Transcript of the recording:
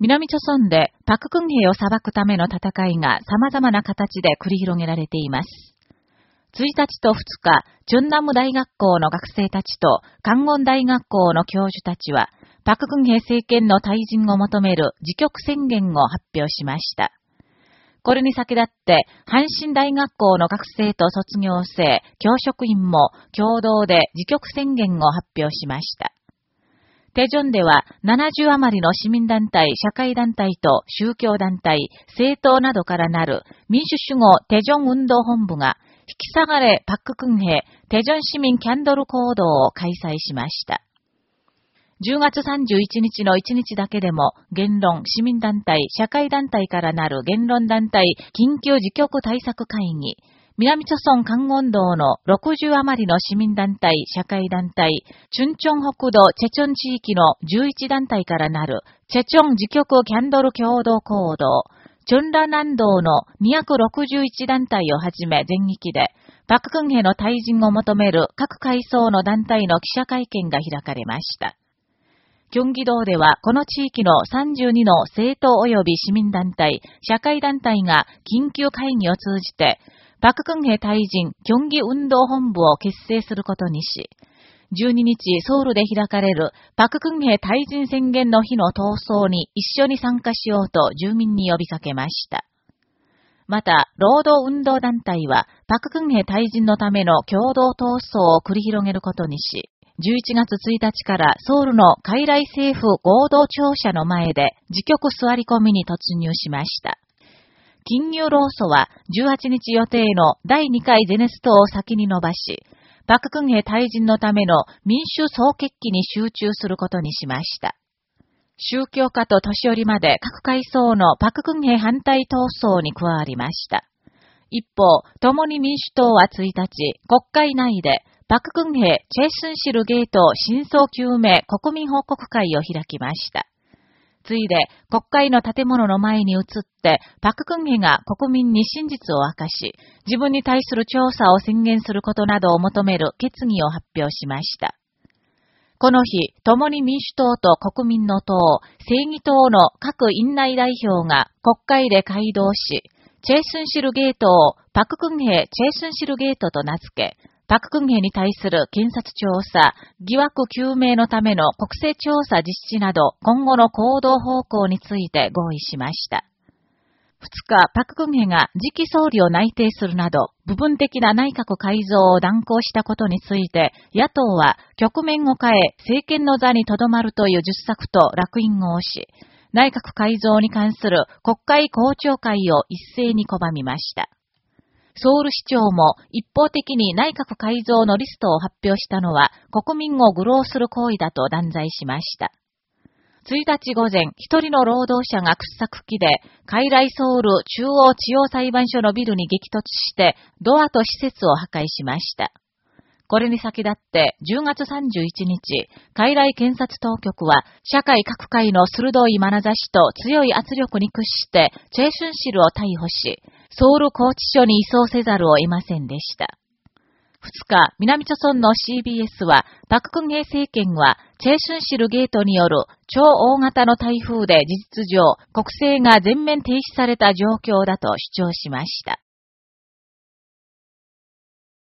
南朝村でパククンヘを裁くための戦いが様々な形で繰り広げられています。1日と2日、チュンナム大学校の学生たちと、カンゴン大学校の教授たちは、パククンヘ政権の退陣を求める自局宣言を発表しました。これに先立って、阪神大学校の学生と卒業生、教職員も共同で自局宣言を発表しました。テジョンでは70余りの市民団体、社会団体と宗教団体、政党などからなる民主主義テジョン運動本部が引き下がれパッククンヘテジョン市民キャンドル行動を開催しました。10月31日の1日だけでも、言論、市民団体、社会団体からなる言論団体、緊急自局対策会議、南朝村関温道の60余りの市民団体、社会団体、チュンチョン北道チェチョン地域の11団体からなる、チェチョン自局キャンドル共同行動、チュンラ南道の261団体をはじめ全域で、パククンヘの退陣を求める各階層の団体の記者会見が開かれました。キョンギ道では、この地域の32の政党及び市民団体、社会団体が緊急会議を通じて、パククンヘ退陣、キョンギ運動本部を結成することにし、12日ソウルで開かれるパククンヘ退陣宣言の日の闘争に一緒に参加しようと住民に呼びかけました。また、労働運動団体は、パククンヘ退陣のための共同闘争を繰り広げることにし、11月1日からソウルの海来政府合同庁舎の前で自局座り込みに突入しました。金融労組は18日予定の第2回ゼネストを先に伸ばし、パククンヘ退陣のための民主総決起に集中することにしました。宗教家と年寄りまで各階層のパククンヘ反対闘争に加わりました。一方、共に民主党は1日、国会内で、パククンヘ、チェイスンシルゲート真相究明国民報告会を開きました。ついで、国会の建物の前に移って、パククンヘが国民に真実を明かし、自分に対する調査を宣言することなどを求める決議を発表しました。この日、共に民主党と国民の党、正義党の各院内代表が国会で会同し、チェイスンシルゲートをパククンヘチェイスンシルゲートと名付け、パククンヘに対する検察調査、疑惑究明のための国勢調査実施など今後の行動方向について合意しました。2日、パククンヘが次期総理を内定するなど、部分的な内閣改造を断行したことについて、野党は局面を変え政権の座にとどまるという実策と楽印を押し、内閣改造に関する国会公聴会を一斉に拒みました。ソウル市長も一方的に内閣改造のリストを発表したのは国民を愚弄する行為だと断罪しました。1日午前、一人の労働者が掘削機で、海来ソウル中央地方裁判所のビルに激突して、ドアと施設を破壊しました。これに先立って10月31日、海来検察当局は社会各界の鋭い眼差しと強い圧力に屈して、チェイシュンシルを逮捕し、ソウル拘置所に移送せざるを得ませんでした。2日、南朝村の CBS は、パククンゲ政権は、チェイシュンシルゲートによる超大型の台風で事実上、国政が全面停止された状況だと主張しました。